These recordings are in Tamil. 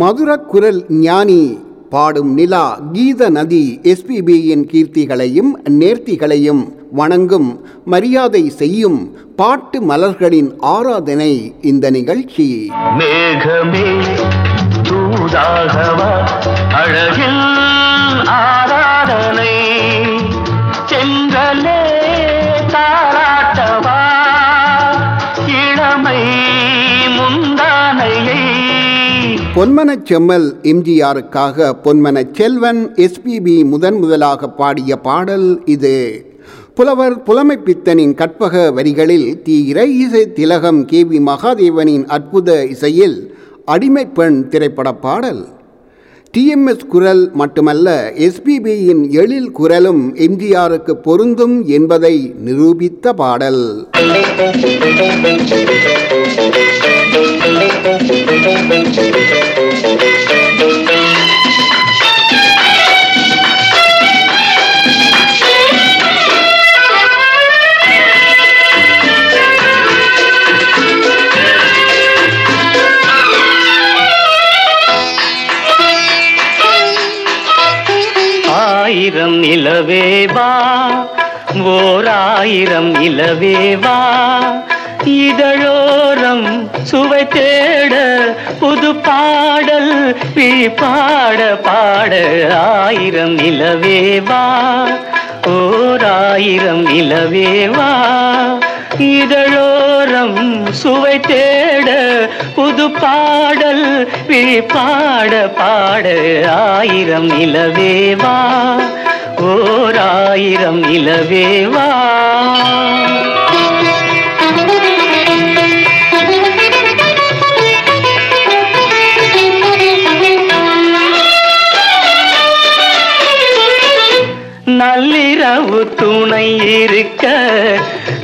மதுரக்குரல் ஞானி பாடும் நிலா கீத நதி எஸ்பிபியின் கீர்த்திகளையும் நேர்த்திகளையும் வணங்கும் மரியாதை செய்யும் பாட்டு மலர்களின் ஆராதனை இந்த நிகழ்ச்சி. மேகமே தூதாகவா அழகில் ஆராதனை பொன்மனச் செம்மல் எம்ஜிஆருக்காக பொன்மனச் செல்வன் எஸ்பிபி முதன் முதலாக பாடிய பாடல் இது. புலவர் புலமைப்பித்தனின் கற்பக வரிகளில் தி இறை இசை திலகம் கே வி மகாதேவனின் அற்புத இசையில் அடிமைப்பெண் திரைப்பட பாடல். டிஎம்எஸ் குரல் மட்டுமல்ல எஸ்பிபியின் எழில் குரலும் எம்ஜிஆருக்கு பொருந்தும் என்பதை நிரூபித்த பாடல். ஆயிரம் நிலவேவா ஓர் ஆயிரம் இளவேவா இதழோரம் சுவை தேட புது பாடல் நீ பாட பாட ஆயிரம் நிலவேவா ஓர் ஆயிரம் நிலவேவா இதழோரம் சுவை தேட புது பாடல் நீ பாட பாட ஆயிரம் நிலவேவா ஓர் ஆயிரம் நிலவேவா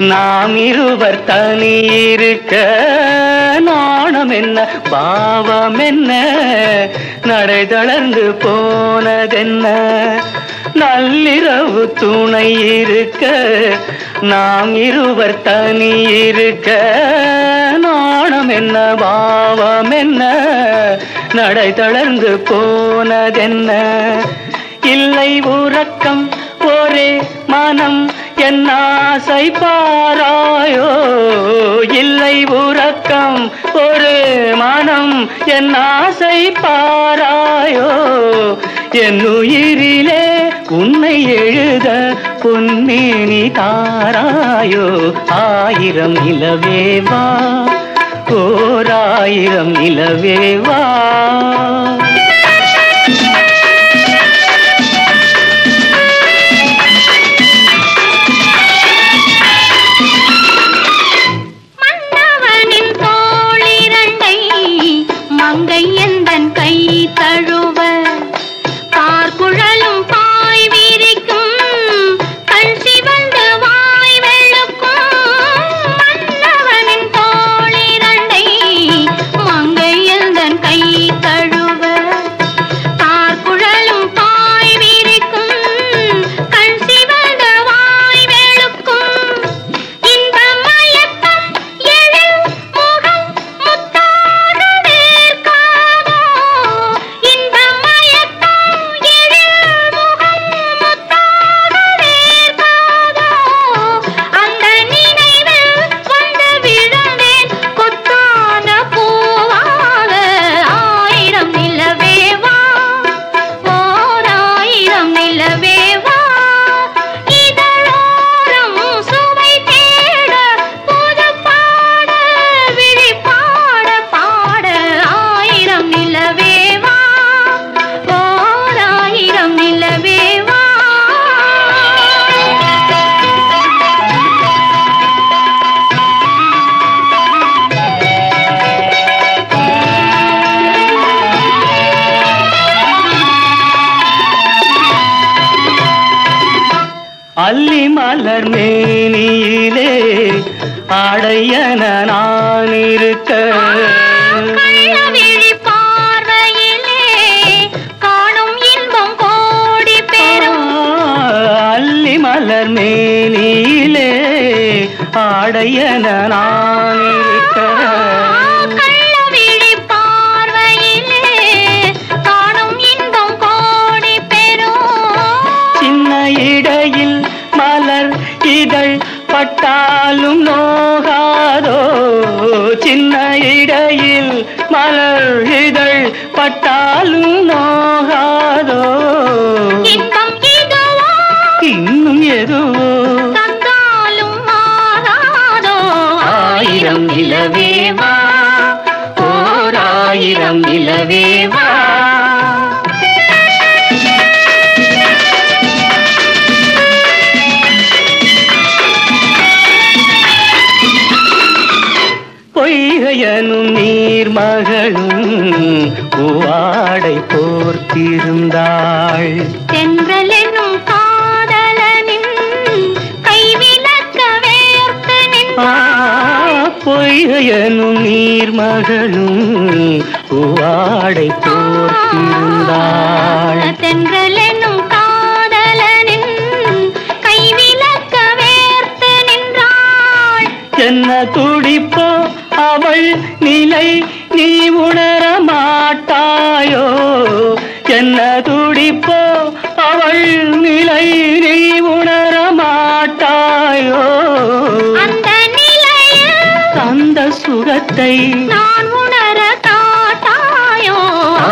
நாம் இருவர் தனி இருக்க நாணம் என்ன பாவம் என்ன நடை தளர்ந்து போனதென்ன? நள்ளிரவு துணை இருக்க நாம் இருவர் தனி இருக்க நாணம் என்ன பாவம் என்ன நடை தளர்ந்து போனதென்ன? இல்லை உறக்கம் ஒரே மனம் என் ஆசை பாராயோ? இல்லை உறக்கம் ஒரு மனம் என் ஆசை பாராயோ? என் உயிரிலே உன்னை எழுத பொன்மேனி தாராயோ? ஆயிரம் நிலவேவா ஓராயிரம் ஆயிரம் பொய்கையனும் நீர்மகளும் பூவாடை போர்த்திருந்தாள். தென்றல் என்னும் காதலனின் கைவிலக்க பொய்கையனும் நீர்மகளும் பூவாடை போர்த்திருந்தாள். தென்றல் என்னும் காதலனின் கைவிலக்க வேர்த்து நின்றாள். என்ன துடிப்போ அவள் நிலை நீ உணர மாட்டாயோ? என்ன துடிப்போ? அவள் நிலை நீ உணர மாட்டாயோ? அந்த நிலையில் அந்த சுகத்தை நான் உணர காட்டாயோ?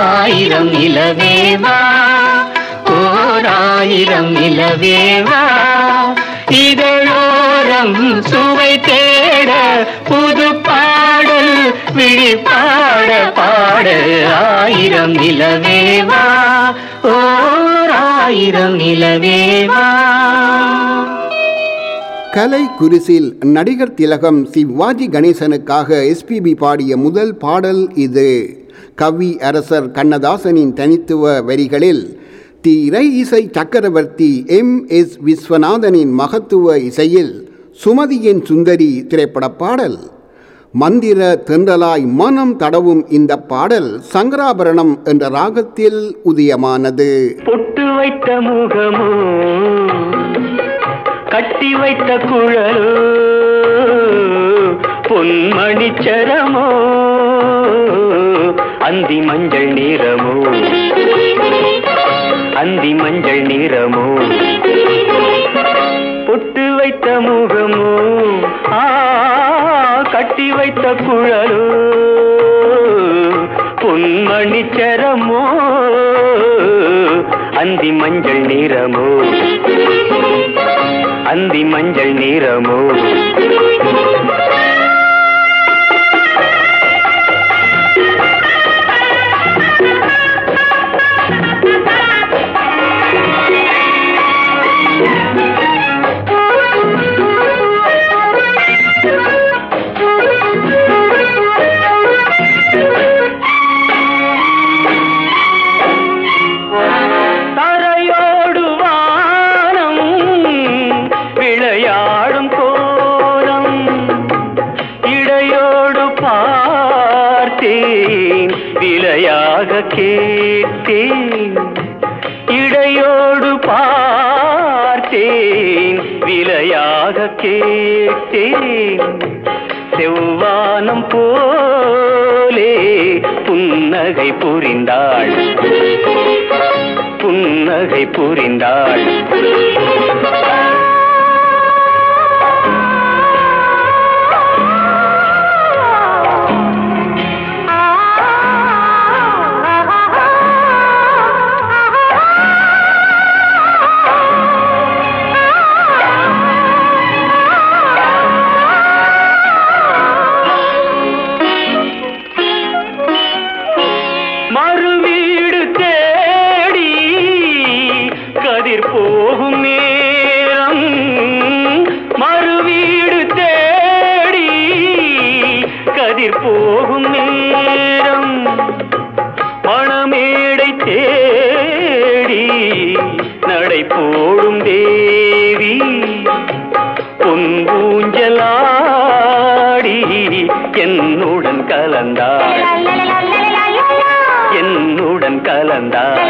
ஆயிரம் நிலவேவா ஓர் ஆயிரம் நிலவேவா இதழோரம் சுவை தேட புது விழி பாட. பாட ஆயிரம் நிலவேவா? ஓர் ஆயிரம் நிலவேவா? கலை குரிசில் நடிகர் திலகம் சிவாஜி கணேசனுக்காக எஸ்பிபி பாடிய முதல் பாடல் இது. கவி அரசர் கண்ணதாசனின் தனித்துவ வரிகளில் திரை இசை சக்கரவர்த்தி எம் எஸ் விஸ்வநாதனின் மகத்துவ இசையில் சுமதியின் சுந்தரி திரைப்பட பாடல். மந்திர தென்றலாய் மனம் தடவும் இந்த பாடல் சங்கராபரணம் என்ற ராகத்தில் உதயமானது. பொட்டு வைத்த முகமோ கட்டி வைத்த குழலோ பொன்மணிச்சரமோ அந்தி மஞ்சள் நிறமோ அந்தி மஞ்சள் நிறமோ பொட்டு வைத்த முகமோ கட்டி வைத்த குழலோ பொன்மணி சரமோ அந்தி மஞ்சள் நிறமோ. அந்தி மஞ்சள் நிறமோ. புரிந்தாள் என்னுடன் கலந்தாள் என்னுடன் கலந்தாள்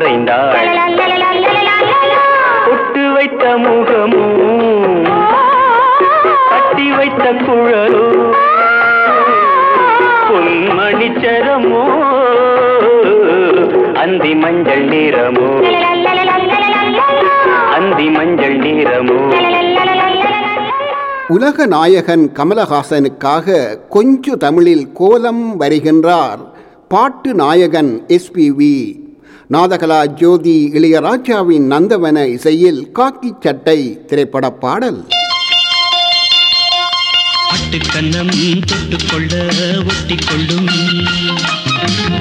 கரைந்தாள் பொட்டு வைத்த முகமும் கட்டி வைத்த குழலோ பொன்மணிச்சரமோ அந்தி மஞ்சள் நிறமோ அந்தி மஞ்சள் நிறமோ. உலக நாயகன் கமலஹாசனுக்காக கொஞ்சு தமிழில் கோலம் வருகின்றார் பாட்டு நாயகன் எஸ்பிவி நாதகலா ஜோதி இளையராஜாவின் நந்தவன இசையில் காக்கி சட்டை திரைப்பட பாடல். கண்ணம் தொட்டுக்கொள்ள ஒட்டிக்கொள்ளும்.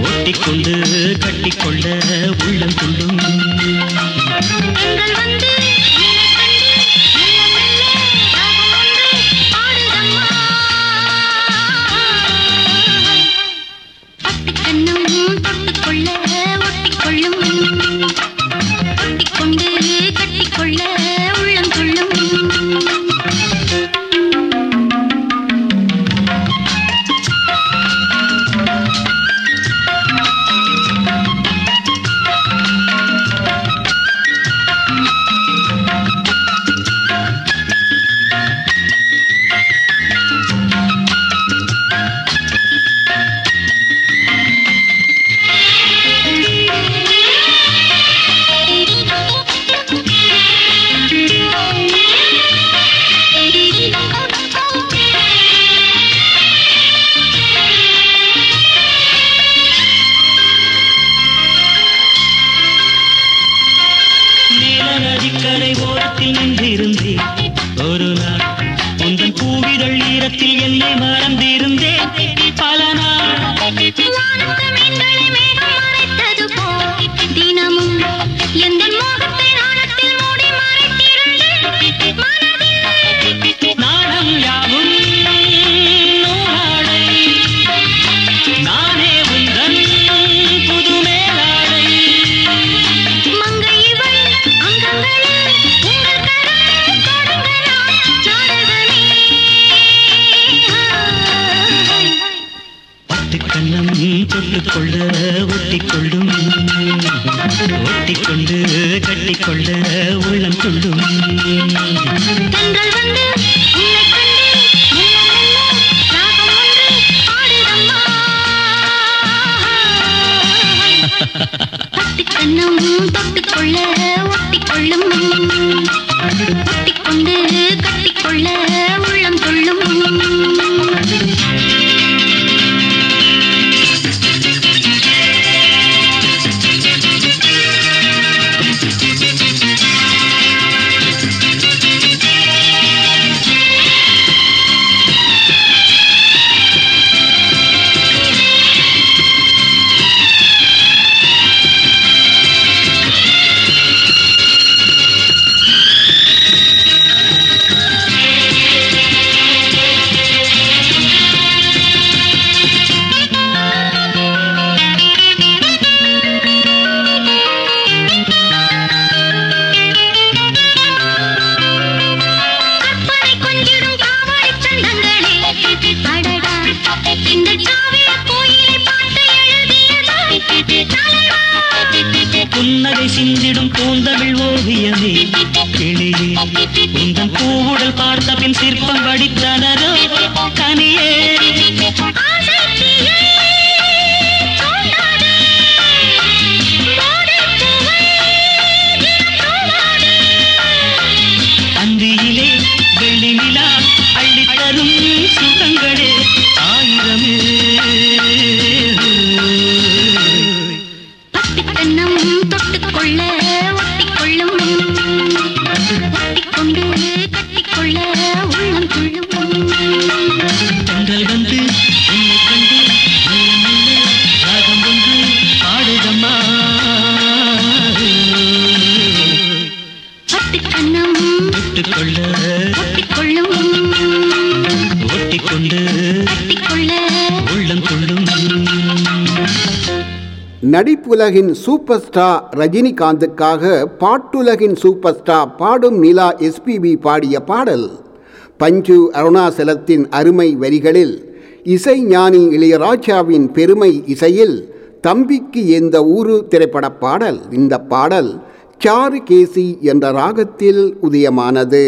ஒட்டிக்கொண்டு கட்டிக்கொள்ள உள்ளம் கொள்ளும் பாட்டுலகின் சூப்பர் ஸ்டார் ரஜினிகாந்துக்காக பாட்டுலகின் சூப்பர் ஸ்டார் பாடும் நிலா எஸ்பிபி பாடிய பாடல். பஞ்சு அருணாசலத்தின் அருமை வரிகளில் இசை ஞானி இளையராஜாவின் பெருமை இசையில் தம்பிக்கு எந்த ஊரு திரைப்பட பாடல். இந்த பாடல் சாரு கேசி என்ற ராகத்தில் உதயமானது.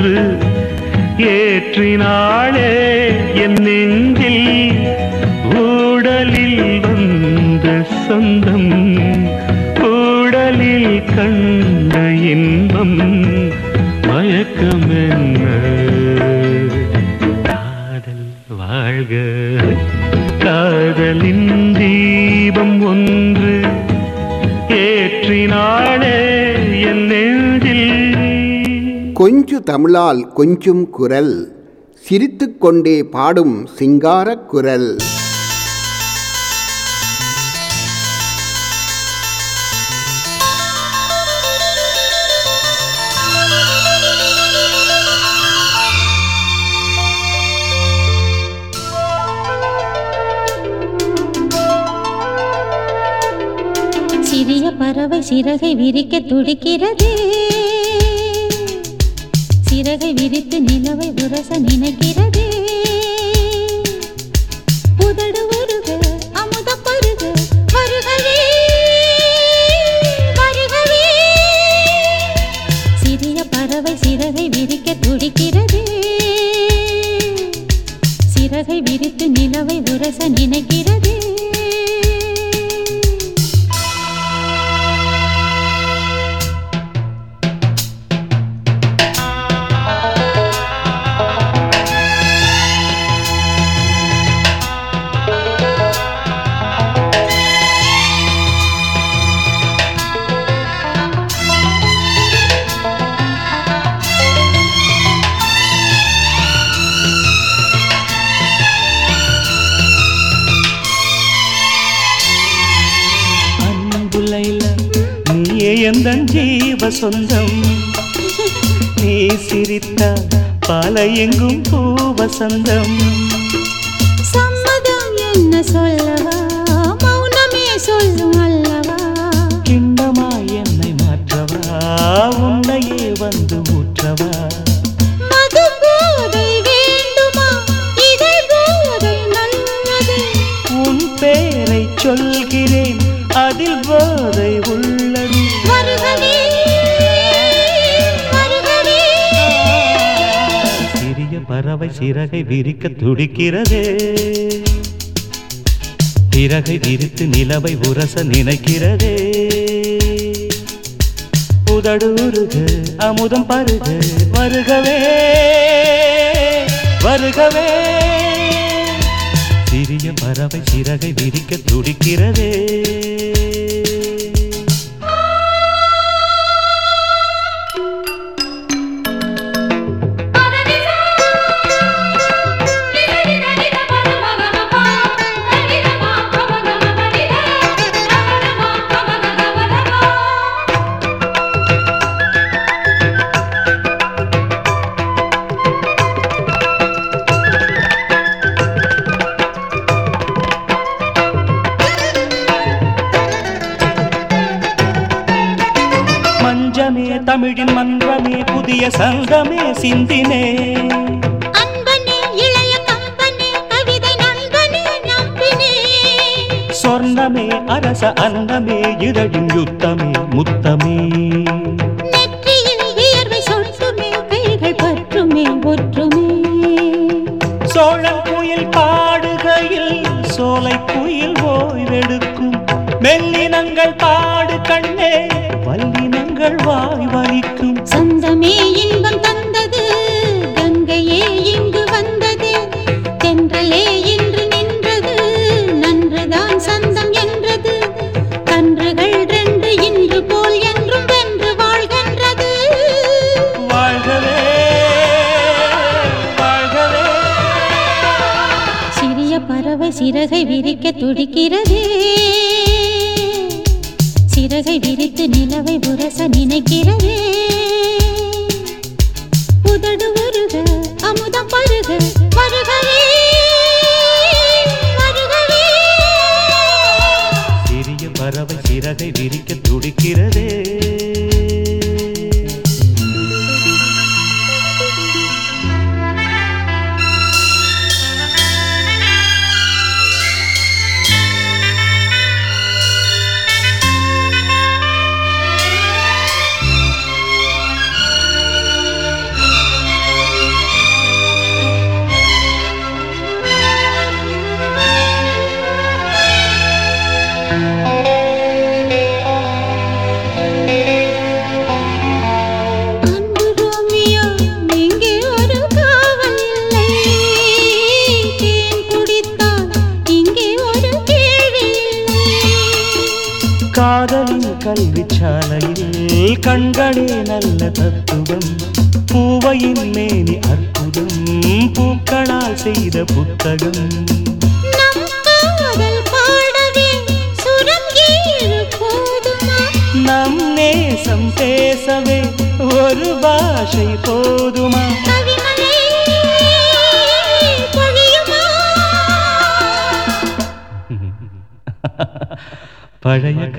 என்று ஏற்றினாளே என் நெஞ்சில் ஊடலில் வந்த சொந்தம் ஊடலில் கண்ட இன்பம். மயக்கம் என்ன காதல் வாழ்க காதலின் தீபம் ஒன்று ஏற்றினாளே கொஞ்சு தமிழால் கொஞ்சும் குரல் சிரித்து கொண்டே பாடும் சிங்காரக் குரல். சிறிய பறவை சிறகை விரிக்க துடிக்கிறதே. சிறகை விரித்து நிலவை உரச நினைக்கிறது. புதடு உருக அமுத பருக வருகவே வருகவே. சிறிய பறவை சிறகை விரிக்க துடிக்கிறது. சிறகை விரித்து நிலவை உரச நினைக்கிறது. ஜீவ சொந்தம். நீ சிரித்த பல எங்கும் பூவசந்தம். சம்மதம் என்ன சொல்லவா? மௌனமே சொல்லும் அல்லவா? கிண்ணமாய் என்னை மாற்றவா? உன்னையே வந்து பறவை சிறகை விரிக்க துடிக்கிறதே. பிறகை விரித்து நிலவை உரச நினைக்கிறதே. புதடூருகு அமுதம் பருகு வருகவே வருகவே. சிறிய பறவை சிறகை விரிக்க துடிக்கிறதே. புதிய சங்கமே சிந்தினே. அன்பனே இளைய கம்பனே கவிதை நண்பனே நம்பினே. சொர்ணமே அரச அன்னமே வல்லினங்கள் வாய் வலிக்கும் சொந்தமே இன்பம் தந்தது கங்கையே இங்கு வந்தது தென்றலே இன்று நின்றது நன்றுதான் சந்தம் என்றது கன்றுகள் ரெண்டு இன்று போல் என்றும் வென்று வாழ்கின்றது. வாழ்கவே வாழ்கவே. சிறிய பறவை சிறகை விரிக்க துடிக்கிறதே. விரித்து நிலவை உரச நினைக்கிறதே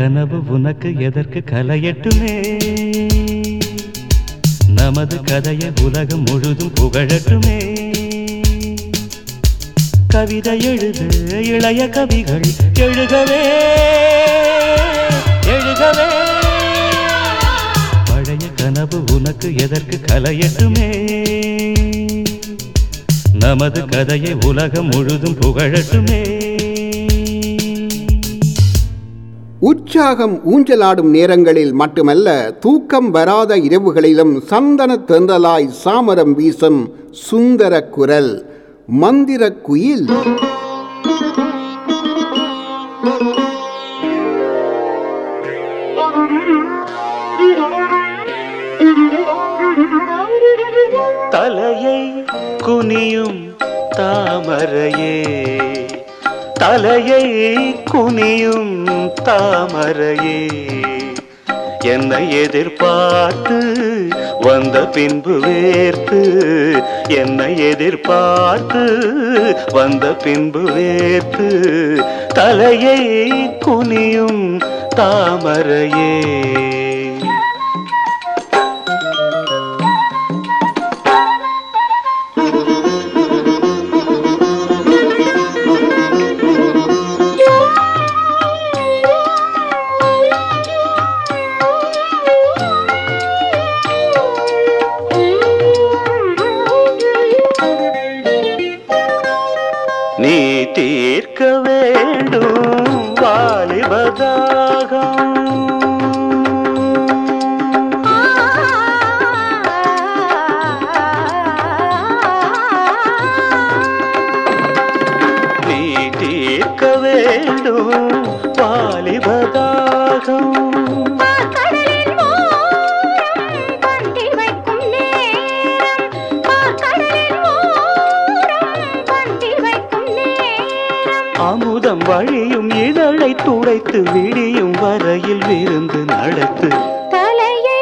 கனவு உனக்கு எதற்கு கலையட்டுமே? நமது கதையை உலகம் முழுதும் புகழட்டுமே. கவிதை எழுது இளைய கவிகள் எழுகவே எழுகவே. பழைய கனவு உனக்கு எதற்கு கலையட்டுமே? நமது கதையை உலகம் முழுதும் புகழட்டுமே. உற்சாகம் ஊஞ்சலாடும் நேரங்களில் மட்டுமல்ல தூக்கம் வராத இரவுகளிலும் சந்தன தென்றலாய் சாமரம் வீசும் சுந்தர குரல் மந்திர குயில். தலையை குனியும் தாமரையே. தலையை குனியும் தாமரையே என்னை எதிர்பார்த்து வந்த பின்பு வேர்த்து என்னை எதிர்பார்த்து வந்த பின்பு வேர்த்து தலையை குனியும் தாமரையே. அமுதம் வழியும் இதழை துடைத்து விடியும் வரையில் விருந்து நடத்து. தலையை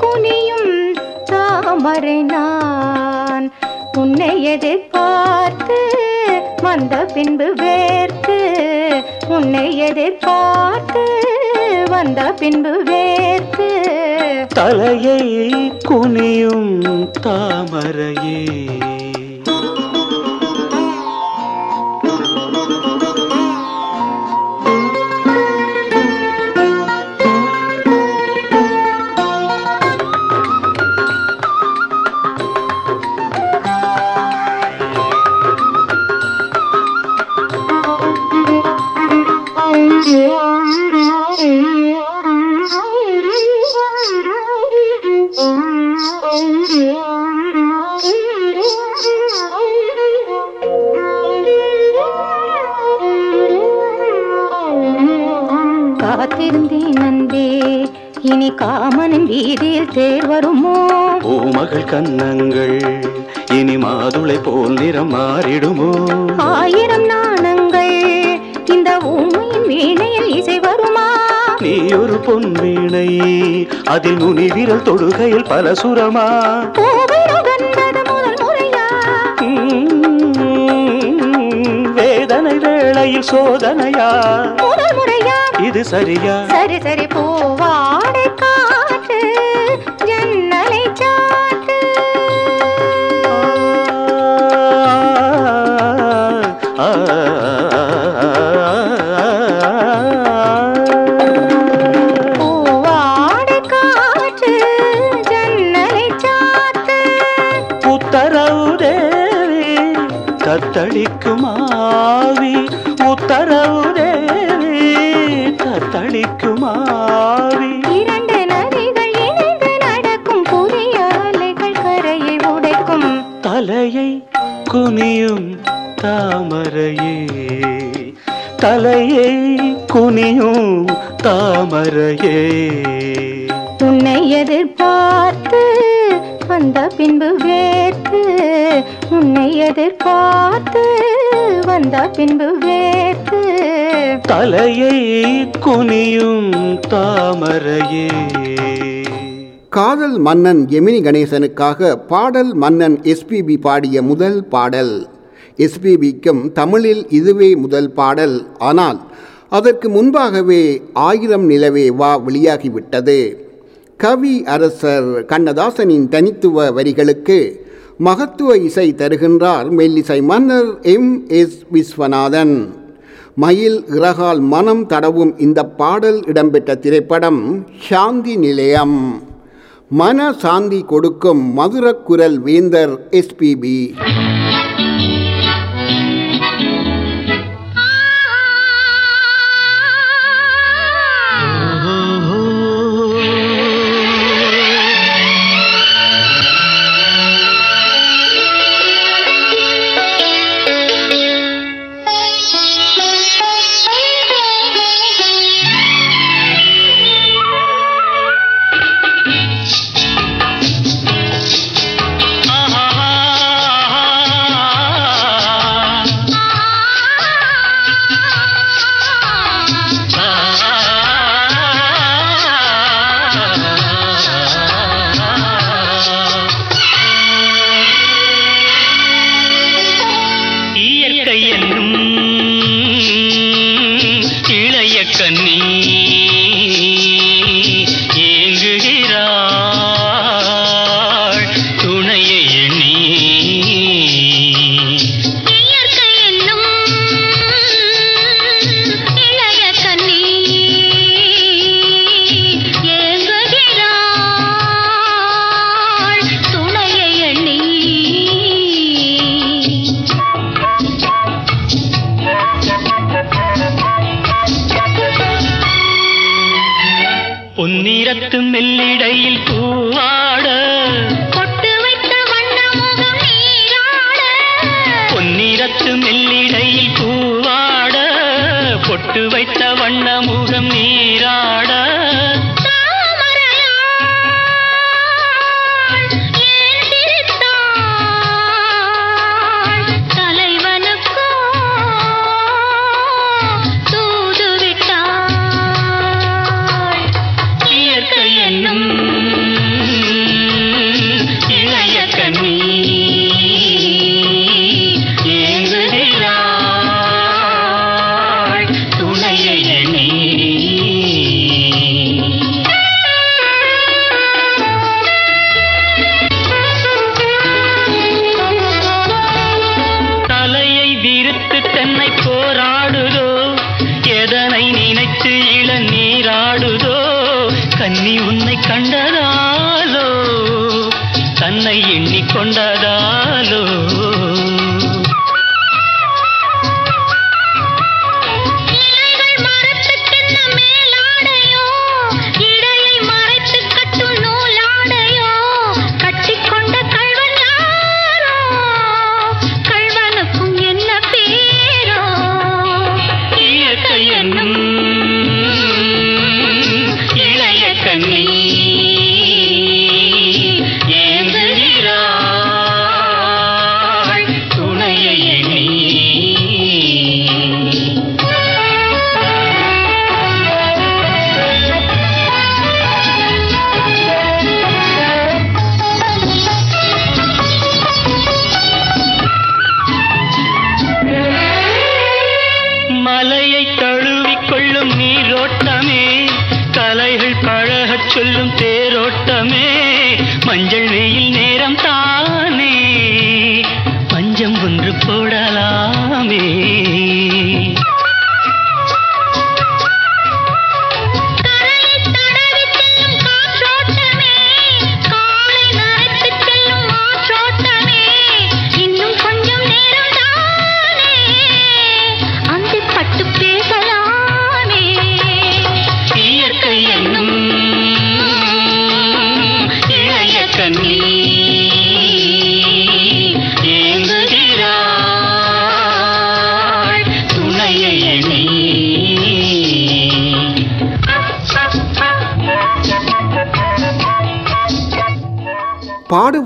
குனியும் தாமரை நான். உன்னை எதிர்பார்த்து வந்த பின்பு வேர்த்து உன்னை எதிர்பார்த்து பின்பு வேர்த்து தலையை குனியும் தாமரையே. நுனி விரல் தொடுகையில் பல சுரமா. முதல் வேதனை வேளையில் சோதனையா? முதல் முறையா? இது சரியா? சரி சரி பூவாடை பின்பு வேத்து தலையை குனியும் தாமரையே. காதல் மன்னன் எமினி கணேசனுக்காக பாடல் மன்னன் எஸ்பிபி பாடிய முதல் பாடல். எஸ்பிபிக்கும் தமிழில் இதுவே முதல் பாடல். ஆனால் அதற்கு முன்பாகவே ஆயிரம் நிலவே வா வெளியாகிவிட்டது. கவி அரசர் கண்ணதாசனின் தனித்துவ வரிகளுக்கு மகத்துவ இசை தருகின்றார் மெல்லிசை மன்னர் எம். எஸ். விஸ்வநாதன். மயில் இறகால் மனம் தடவும் இந்த பாடல் இடம்பெற்ற திரைப்படம் சாந்தி நிலையம் மன சாந்தி கொடுக்கும் மதுரக்குரல் வேந்தர் எஸ்பிபி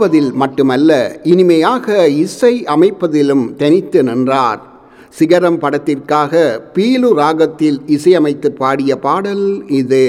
பாடுவதில் மட்டுமல்ல இனிமையாக இசை அமைப்பதிலும் தனித்து நின்றார். சிகரம் படத்திற்காக பீலு ராகத்தில் இசையமைத்து பாடிய பாடல் இது.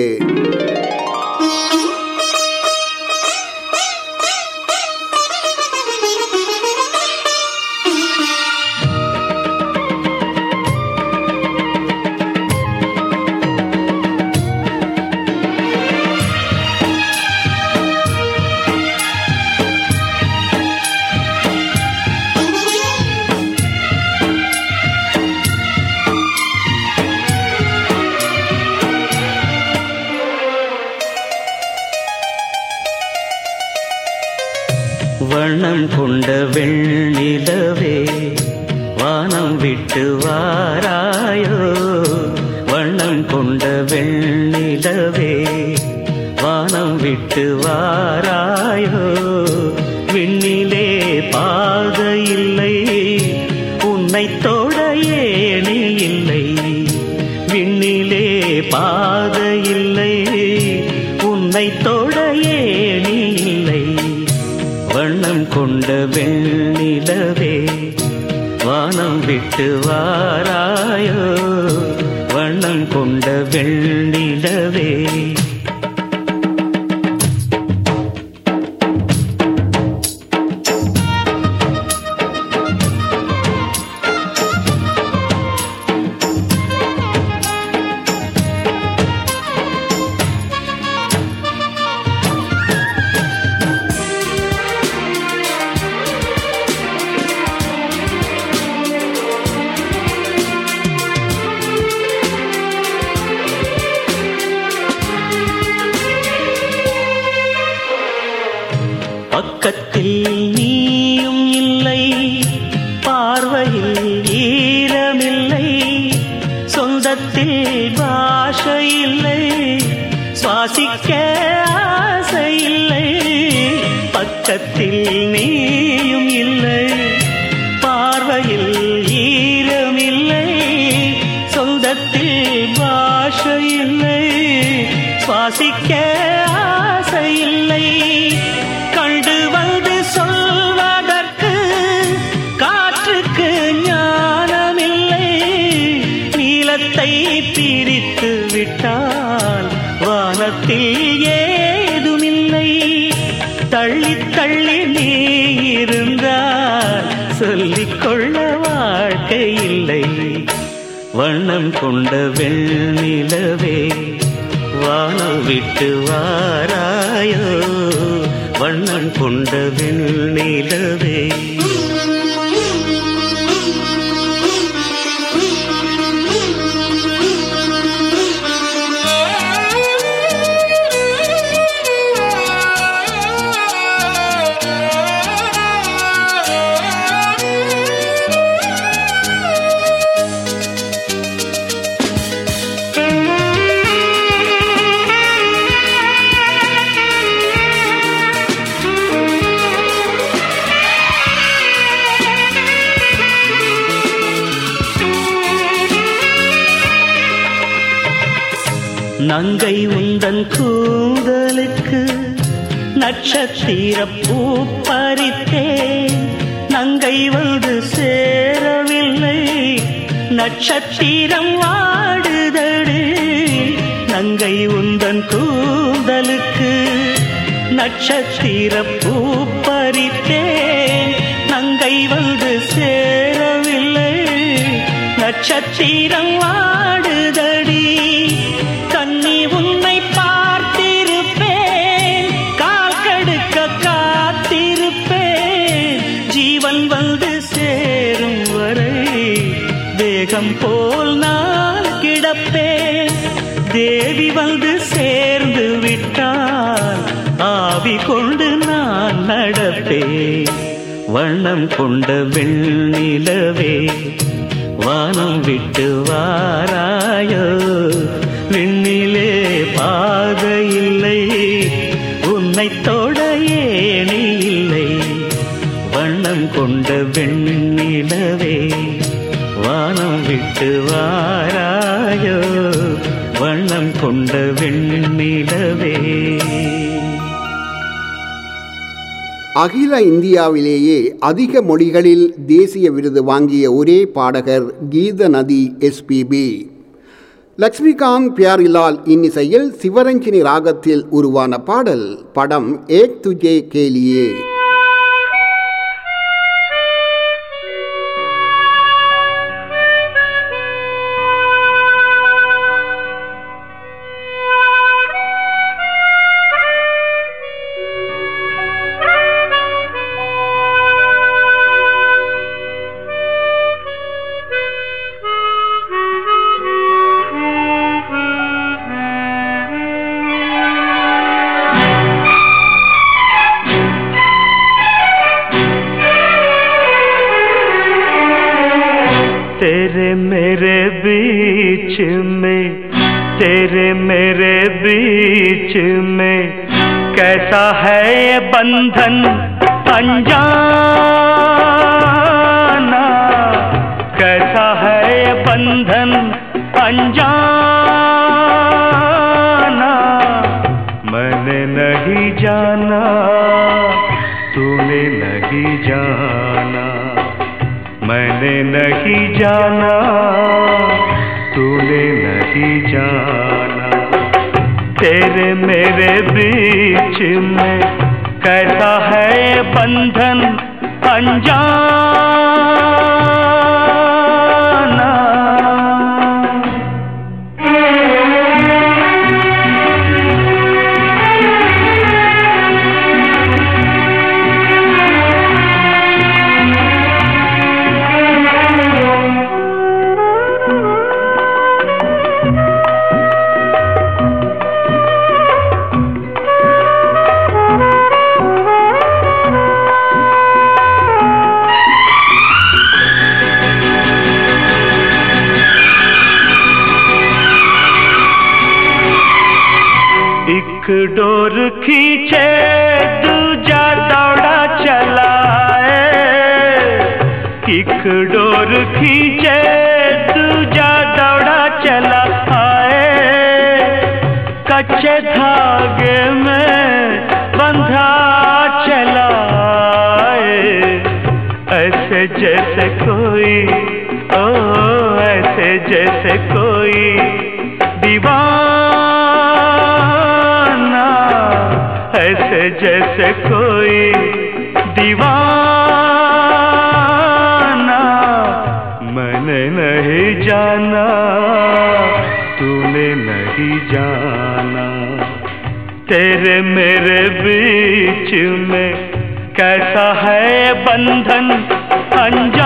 சுவாசிக்க ஆசையில்லை. கண்டு வந்து சொல்வதற்கு காற்றுக்கு ஞானமில்லை. நீளத்தை பிரித்து விட்டால் வானத்தில் ஏதுமில்லை. தள்ளி தள்ளி நீ இருந்தால் சொல்லிக்கொள்ள வாழ்க்கை இல்லை. வண்ணம் கொண்ட வெண்ணிலவே விட்டு வாராயோ? வண்ணம் கொண்ட வெண்ணிலவே நங்கை உந்தன் கூந்தலுக்கு நட்சத்திர பூ பறித்தேன். நங்கை வந்து சேரவில்லை. நட்சத்திரம் வாடுதடு. நங்கை உந்தன் கூந்தலுக்கு நட்சத்திர பூ பறித்தேன். நங்கை வந்து சேரவில்லை. நட்சத்திரம் வாடுதடி. போல் நான் கிடப்பேன். தேவி வந்து சேர்ந்து விட்டால் ஆவி கொண்டு நான் நடப்பேன். வண்ணம் கொண்ட வெண்ணிலவே வானம் விட்டு வாராயோ? விண்ணிலே பாதை இல்லை உன்னை தொட ஏணி இல்லை. வண்ணம் கொண்ட வெண்ணிலவே வானம் வாராயோ வண்ணம் கொண்ட வெண்ணிலவே. அகில இந்தியாவிலேயே அதிக மொழிகளில் தேசிய விருது வாங்கிய ஒரே பாடகர் கீதநதி எஸ்பிபி லக்ஷ்மிகாந்த் பியாரிலால் இன்னிசையில் சிவரஞ்சினி ராகத்தில் உருவான பாடல் படம் ஏக் துஜே கேலியே. तूने नहीं जाना तेरे मेरे बीच में कैसा है बंधन अनजाना डोर खींचे तेरे मेरे बीच में कैसा है बंधन अनजाना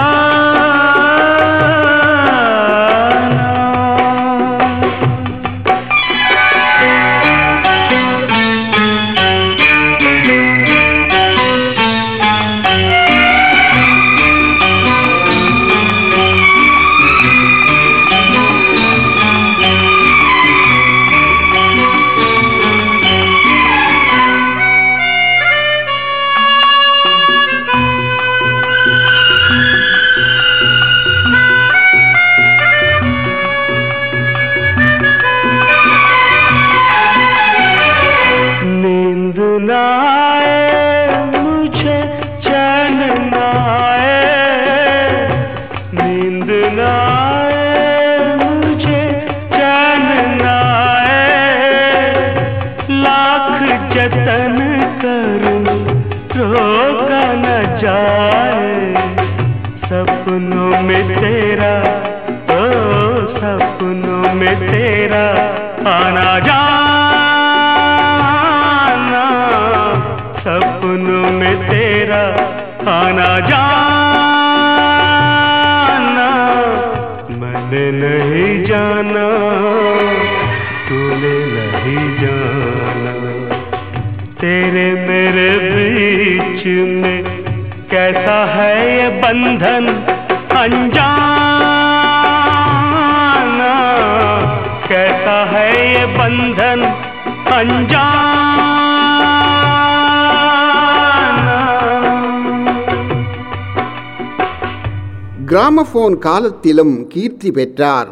காலத்திலும் கீர்த்தி பெற்றார்.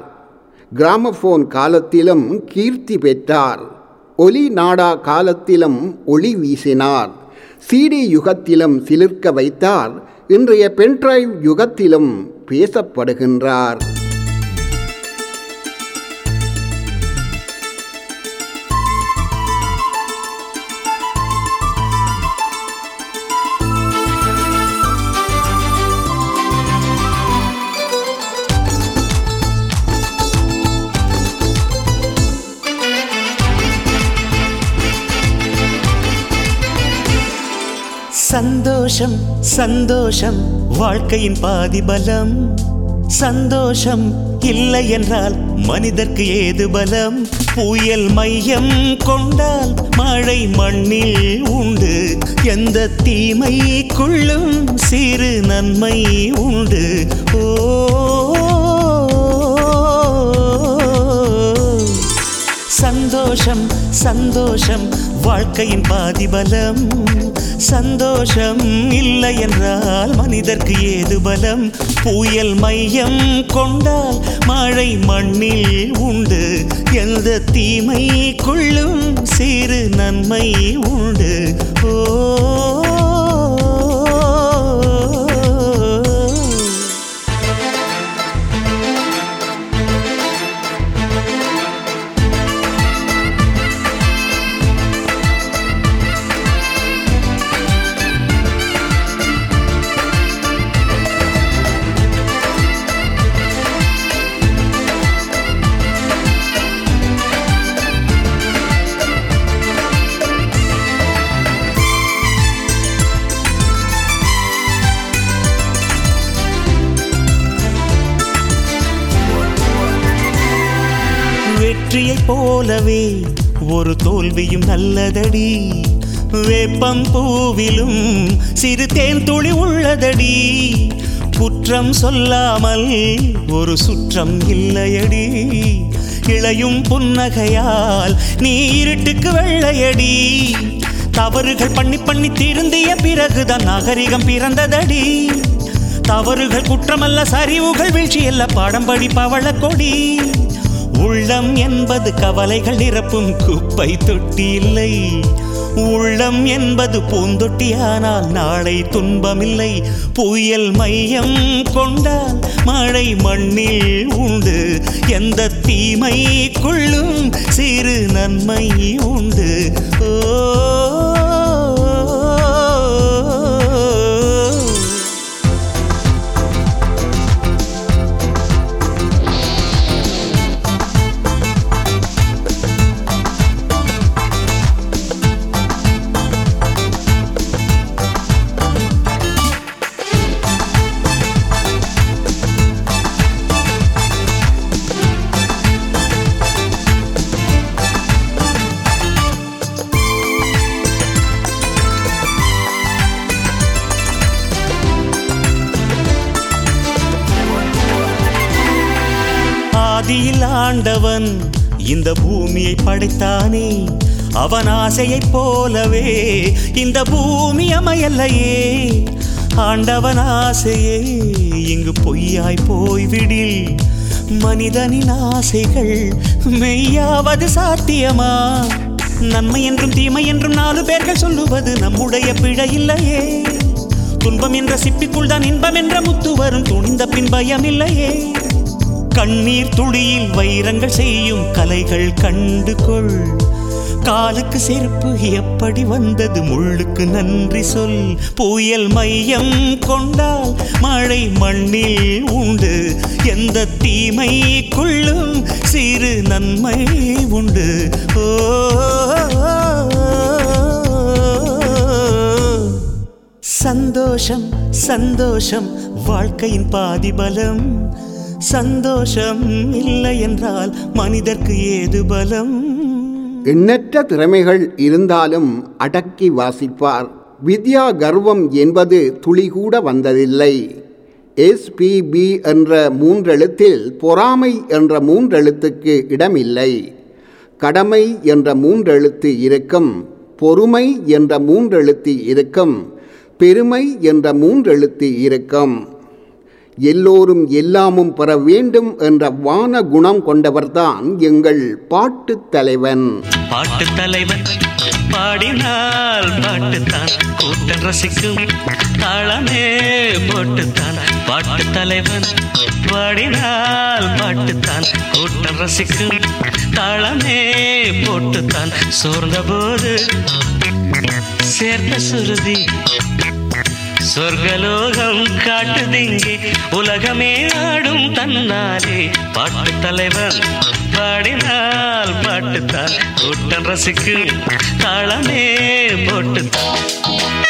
கிராமபோன் காலத்திலும் கீர்த்தி பெற்றார். ஒலி நாடா காலத்திலும் ஒளி வீசினார். சிடி யுகத்திலும் சிலிர்க்க வைத்தார். இன்றைய பென்ட்ரைவ் யுகத்திலும் பேசப்படுகின்றார். சந்தோஷம் சந்தோஷம் வாழ்க்கையின் பாதி பலம் சந்தோஷம் இல்லை என்றால் மனிதர்க்கு ஏது பலம்? புயல் மையம் கொண்டால் மழை மண்ணில் உண்டு. எந்த தீமைக்குள்ளும் சிறு நன்மை உண்டு. ஓ சந்தோஷம் சந்தோஷம் வாழ்க்கையின் பாதிபலம். சந்தோஷம் இல்லை என்றால் மனிதர்க்கு ஏது பலம்? புயல் மையம் கொண்டால் மழை மண்ணில் உண்டு. எந்த தீமை கொள்ளும் சிறு நன்மை உண்டு. ஓ போலவே ஒரு தோல்வியும் நல்லதடி. வேப்பம் பூவிலும் சிறு தேன் துளி உள்ளதடி. குற்றம் சொல்லாமல் ஒரு சுற்றம் இல்லையடி. இளையும் புன்னகையால் நீ இருட்டுக்கு வெள்ளையடி. தவறுகள் பண்ணி பண்ணி திருந்திய பிறகுதான் நாகரிகம் பிறந்ததடி. தவறுகள் குற்றமல்ல சரிவுகள் வீழ்ச்சியல்ல பாடம் படி பவள கொடி. உள்ளம் என்பது கவலைகள் நிரப்பும் குப்பை தொட்டி இல்லை உள்ளம் என்பது பூந்தொட்டியானால் நாளை துன்பமில்லை. புயல் மையம் கொண்டால் மழை மண்ணில் உண்டு. எந்த தீமை கொள்ளும் சிறு நன்மை உண்டு. ஓ அவன் இந்த பூமியை படைத்தானே. அவன் ஆசையைப் போலவே இந்த பூமி அமையல்லையே ஆண்டவன் ஆசையே இங்கு பொய்யாய் போய்விடில். மனிதனின் ஆசைகள் மெய்யாவது சாத்தியமா? நன்மை என்றும் தீமை என்றும் நாலு பேர்கள் சொல்லுவது நம்முடைய பிழை இல்லையே. துன்பம் என்ற சிப்பிக்குள் தான் இன்பம் என்ற முத்து வரும் துணிந்த பின் பயம் இல்லையே கண்ணீர் துளியில் வைரங்கள் செய்யும் கலைகள் கண்டு கொள் காலுக்கு செருப்பு எப்படி வந்தது முள்ளுக்கு நன்றி சொல். புயல் மையம் கொண்டால் மழை மண்ணில் உண்டு. எந்த தீமைக்குள்ளும் சிறு நன்மை உண்டு. ஓ சந்தோஷம் சந்தோஷம் வாழ்க்கையின் பாதிபலம். சந்தோஷம் இல்லை என்றால் மனிதர்க்கு ஏது பலம்? எண்ணற்ற திறமைகள் இருந்தாலும் அடக்கி வாசிப்பார். வித்யா கர்வம் என்பது துளி கூட வந்ததில்லை எஸ்பிபி என்ற மூன்றெழுத்தில் பொறாமை என்ற மூன்றெழுத்துக்கு இடமில்லை. கடமை என்ற மூன்றெழுத்து இருக்கும். பொறுமை என்ற மூன்றெழுத்து இருக்கும். பெருமை என்ற மூன்றெழுத்து இருக்கும். எல்லோரும் எல்லாமும் பெற வேண்டும் என்ற வான குணம் கொண்டவர்தான் எங்கள் பாட்டுத் தலைவன். பாட்டு தலைவன் பாடினால் பாட்டுத்தான் கூட்டம் ரசிக்கும் தாளமே போட்டுத்தான். பாட்டு தலைவன் பாடினால் பாட்டுத்தான் கூட்டம் ரசிக்கும் தாளமே போட்டுத்தான். சோர்ந்த போது சேர்ந்த சுருதி சொர்க்கலோகம் காட்டுதிங்கே உலகமே ஆடும் தன்னாலே. பாட்டு தலைவன் பாடினால் பாட்டுத்தான். கூட்டம் ரசிக்கும் தாளமே போட்டுத்தான்.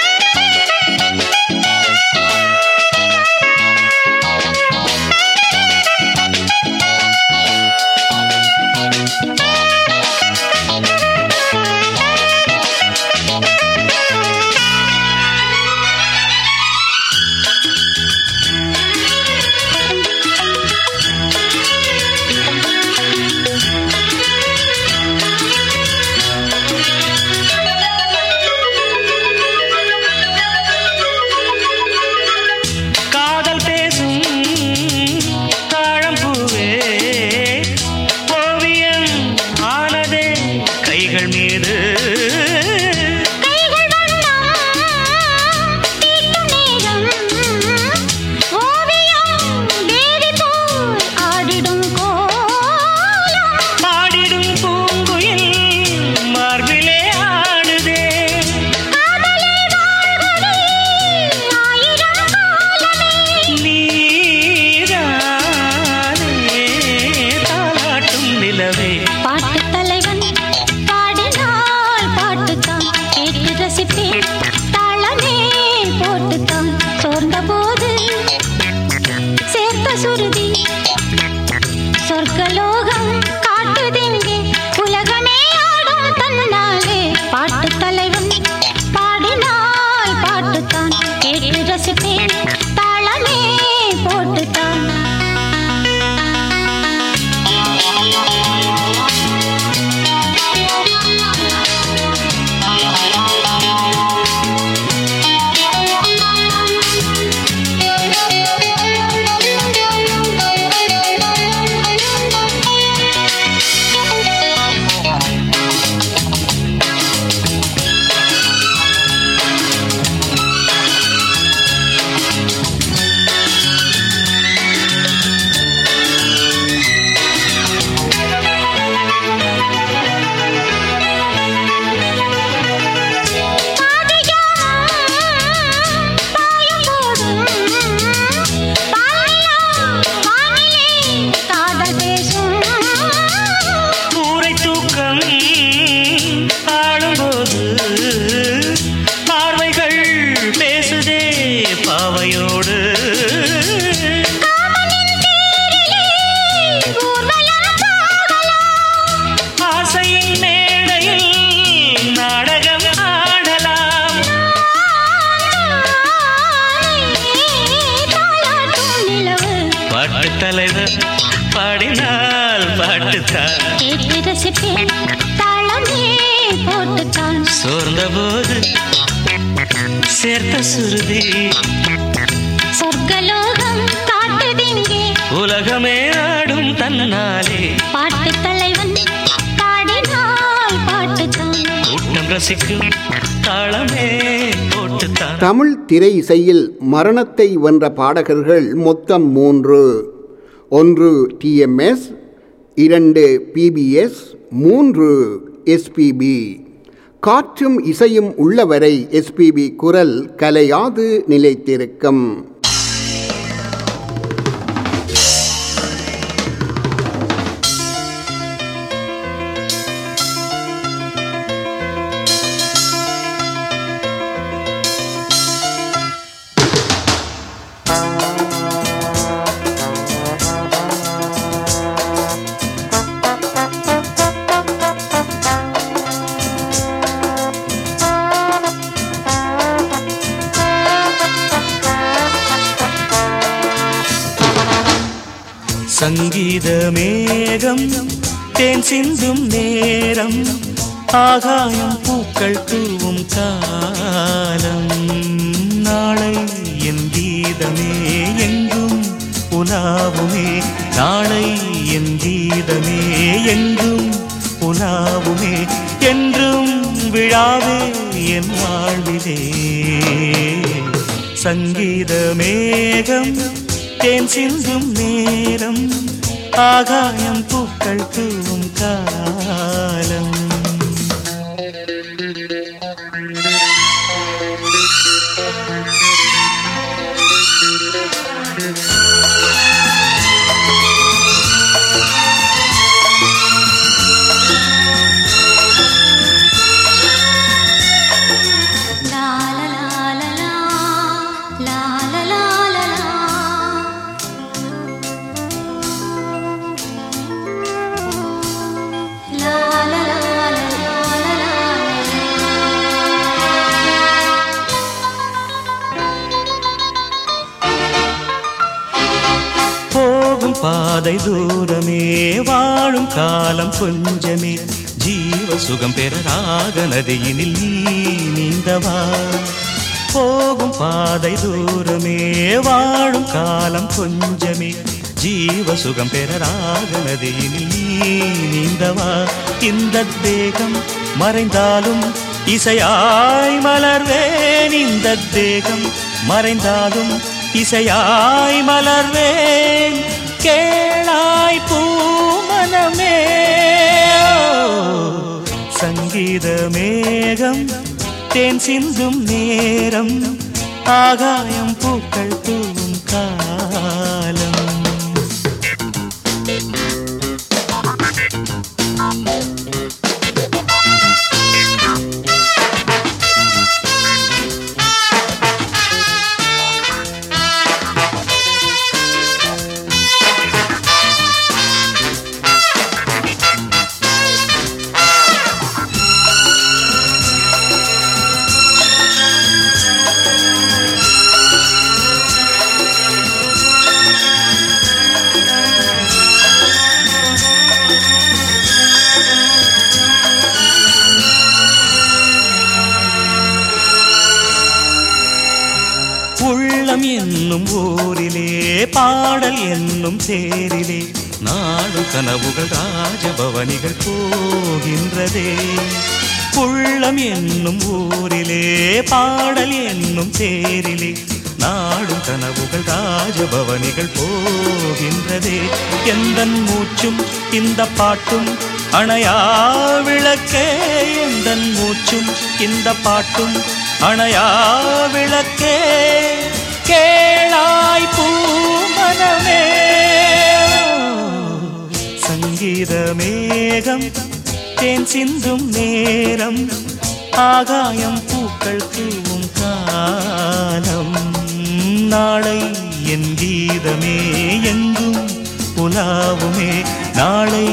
தலைவர் பாடினால் பாட்டுத்தான். சோர்ந்த போது சேர்த்த சுருதி. சொர்க்கலோகம் காட்டுதிங்கே உலகமே ஆடும் தன்னாலே பாட்டு தலைவன் பாடினால் பாட்டுத்தான் கூட்டம் ரசிக்கும் தாளமே தமிழ் திரை இசையில் மரணத்தை வென்ற பாடகர்கள் மொத்தம் மூன்று. ஒன்று டிஎம்எஸ் இரண்டு பிபிஎஸ் மூன்று எஸ்பிபி காற்றும் இசையும் உள்ளவரை எஸ்பிபி குரல் கலையாது நிலைத்திருக்கும். தேன் சிந்தும் நேரம் ஆகாயம் பூக்கள் தூவும் காலம். நாளை என் கீதமே எங்கும் உலாவுமே. நாளை என் கீதமே எங்கும் உலாவுமே. என்றும் விழாவே என் வாழ்விலே. சங்கீத மேகம் தேன் சிந்தும் நேரம் ஆகாயம் பூக்கள் கொஞ்சமே ஜீவ சுகம் பெற ராக நதியினில் நீ நீந்தவா? போகும் பாதை தூரமே வாழும் காலம் கொஞ்சமே ஜீவ சுகம் பெற ராக நதியினில் நீ நீந்தவா? இந்த தேகம் மறைந்தாலும் இசையாய் மலர்வேன். இந்த தேகம் மறைந்தாலும் இசையாய் மலர்வேன். கேளாய் பூ மனமே சங்கீத மேகம் தேன் சிந்தும் நேரம் ஆகாயம் பூக்கள் தூவும். உள்ளம் என்னும் ஊரிலே பாடல் என்னும் தேரிலே நாடு கனவுகள் ராஜபவனிகள் போகின்றதே. உள்ளம் என்னும் ஊரிலே பாடல் என்னும் தேரிலே நாடும் கனவுகள் ராஜபவனிகள் போகின்றதே. எந்த மூச்சும் இந்த பாட்டும் அணையா விளக்கே. எந்த மூச்சும் இந்த பாட்டும் அணையா விளக்கே. கேளாய் பூமனமே சங்கீத மேகம் தேன் சிந்தும் நேரம். ஆகாயம் பூக்கள் தூவும் காலம். நாளை என் கீதமே எங்கும் உலாவுமே. நாளை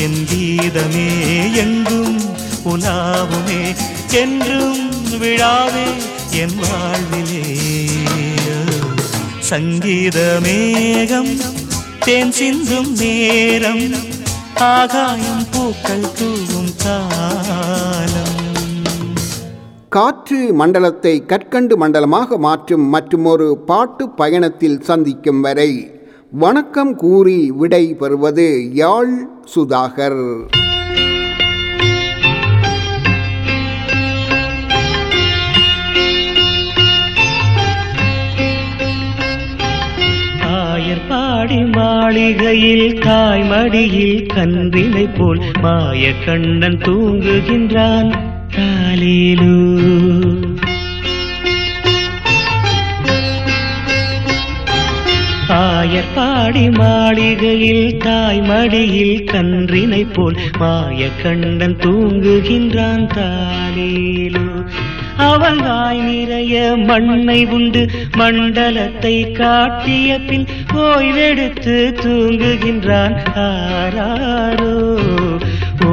என் கீதமே எங்கும் உலாவுமே. என்றும் விழாவே என் வாழ்விலே. சங்கீத மேகம் தேன் சிந்தும் நேரம் ஆகாயம் பூக்கள் தூவும் காலம். காற்று மண்டலத்தை கற்கண்டு மண்டலமாக மாற்றும் மற்றுமொரு பாட்டு பயணத்தில் சந்திக்கும் வரை வணக்கம் கூறி விடை பெறுவது யாழ் சுதாகர். பாடி மாளிகையில் தாய்மடியில் கன்றினை போல் மாய கண்ணன் தூங்குகின்றான். தாலேலு ஆயர் பாடி மாளிகையில் தாய்மடியில் கன்றினை போல் மாய கண்டன் தூங்குகின்றான் தாலேலு. அவன் வாய் நிறைய மண்ணை உண்டு மண்டலத்தை காட்டிய பின் ஓய்வெடுத்து தூங்குகின்றான் ஆராரோ.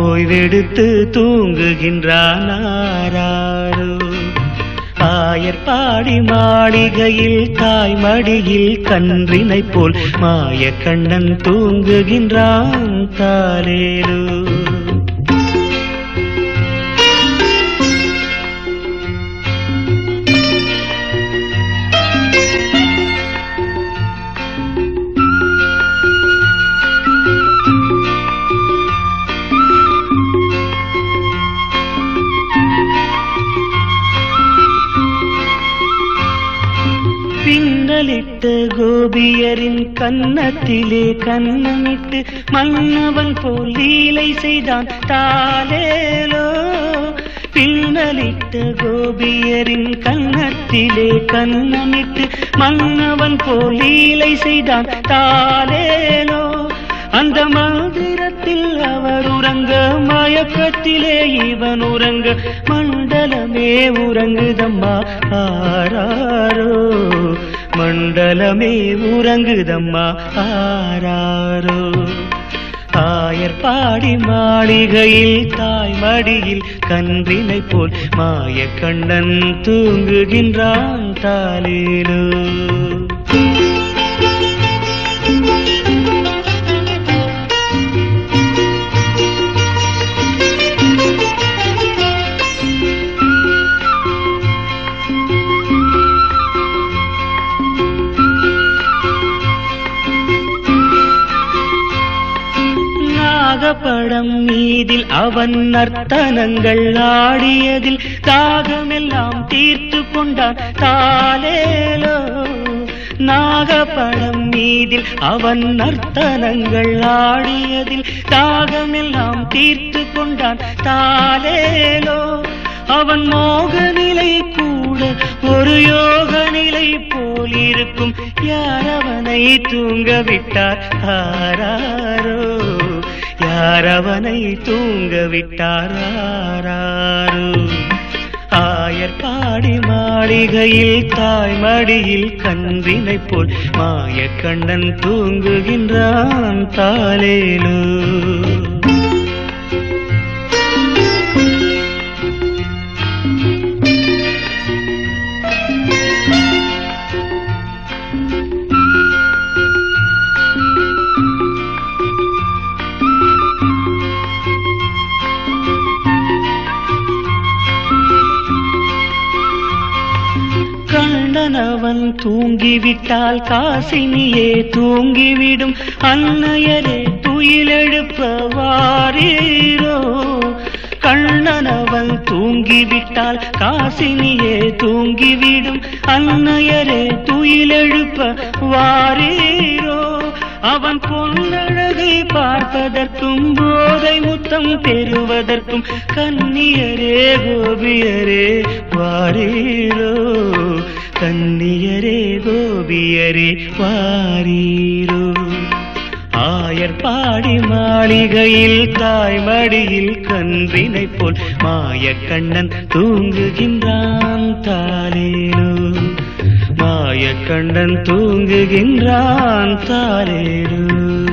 ஓய்வெடுத்து தூங்குகின்றானாரோ ஆயர்பாடி ஆயர் பாடி மாளிகையில் தாய்மடியில் கன்றினை போல் மாய கண்ணன் தூங்குகின்றான் தாரேரோ? கோபியரின் கன்னத்திலே கண்ணமிட்டு மன்னவன் போல் லீலை செய்தான் தாலேலோ பின்னலிட்ட கோபியரின் கன்னத்திலே கண்ணமிட்டு மன்னவன் போல் லீலை செய்தான் தாலேலோ அந்த மந்திரத்தில் அவர் உறங்க மயக்கத்திலே இவன் உறங்க மண்டலமே உறங்குதம்மா ஆராரோ? மண்டலமே உறங்குதம்மா. ஆராரோ ஆயர் பாடி மாளிகையில் தாய் மடியில் கன்றினை போல் மாய கண்ணன் தூங்குகின்றான் தாலேலோ நாகப்படம் மீதில் அவன் நர்த்தனங்கள் ஆடியதில் தாகமெல்லாம் தீர்த்து கொண்டான். தாலேலோ நாகப்படம் மீதில் அவன் நர்த்தனங்கள் ஆடியதில் தாகமெல்லாம் தீர்த்து கொண்டான். தாலேலோ அவன் மோக நிலை கூட ஒரு யோக நிலை போலிருக்கும் யார் அவனை தூங்க விட்டார் ஆராரோ யார் அவனை தூங்க விட்டார் ஆராரோ ஆயர் பாடி மாளிகையில் தாய் மடியில் கன்றினை போல் மாய கண்ணன் தூங்குகின்றான் தாலேலோ கண்ணனவன் தூங்கிவிட்டால் காசினியே தூங்கிவிடும். அன்னையரே துயிலெழுப்ப வாரீரோ? கண்ணனவன் தூங்கிவிட்டால் காசினியே தூங்கிவிடும். அன்னையரே துயிலெழுப்ப வாரீரோ? அவன் பொன்னழகை பார்ப்பதற்கும் போதை முத்தம் பெறுவதற்கும் கண்ணியரே கோபியரே வாரீரோ கண்ணியரே கோபியரே வாரீரோ. ஆயர் பாடி மாளிகையில் தாய்மடியில் கன்றினை போல் மாயக்கண்ணன் தூங்குகின்றான் தாலேலோ மாய தூங்குகின்றான் தாரேடு.